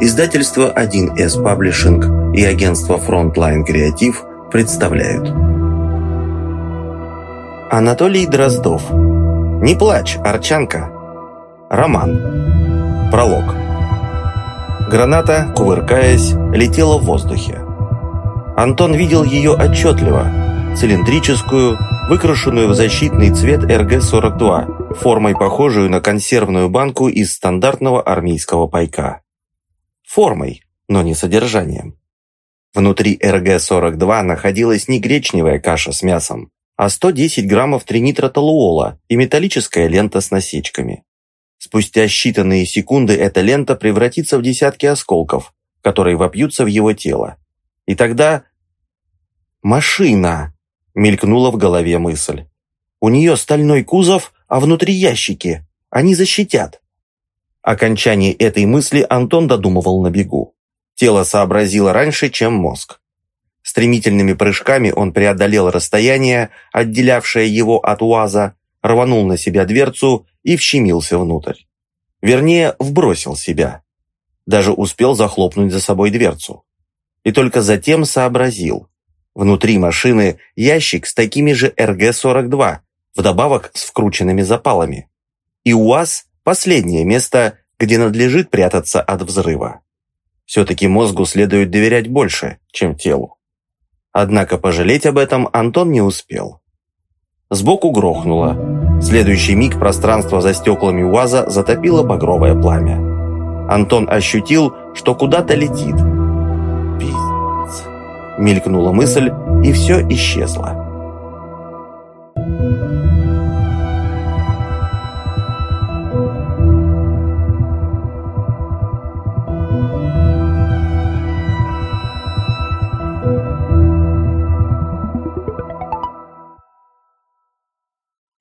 Издательство 1С Паблишинг и агентство Frontline Креатив представляют. Анатолий Дроздов. «Не плачь, Арчанка» Роман. Пролог. Граната, кувыркаясь, летела в воздухе. Антон видел ее отчетливо, цилиндрическую, выкрашенную в защитный цвет РГ-42, формой похожую на консервную банку из стандартного армейского пайка. Формой, но не содержанием. Внутри РГ-42 находилась не гречневая каша с мясом, а 110 граммов тринитротолуола и металлическая лента с насечками. Спустя считанные секунды эта лента превратится в десятки осколков, которые вопьются в его тело. И тогда... «Машина!» — мелькнула в голове мысль. «У нее стальной кузов, а внутри ящики. Они защитят». Окончание этой мысли Антон додумывал на бегу. Тело сообразило раньше, чем мозг. Стремительными прыжками он преодолел расстояние, отделявшее его от УАЗа, рванул на себя дверцу и вщемился внутрь. Вернее, вбросил себя. Даже успел захлопнуть за собой дверцу. И только затем сообразил. Внутри машины ящик с такими же РГ-42, вдобавок с вкрученными запалами. И УАЗ Последнее место, где надлежит прятаться от взрыва. Все-таки мозгу следует доверять больше, чем телу. Однако пожалеть об этом Антон не успел. Сбоку грохнуло. В следующий миг пространство за стеклами УАЗа затопило багровое пламя. Антон ощутил, что куда-то летит. «Пиздец!» Мелькнула мысль, и все исчезло.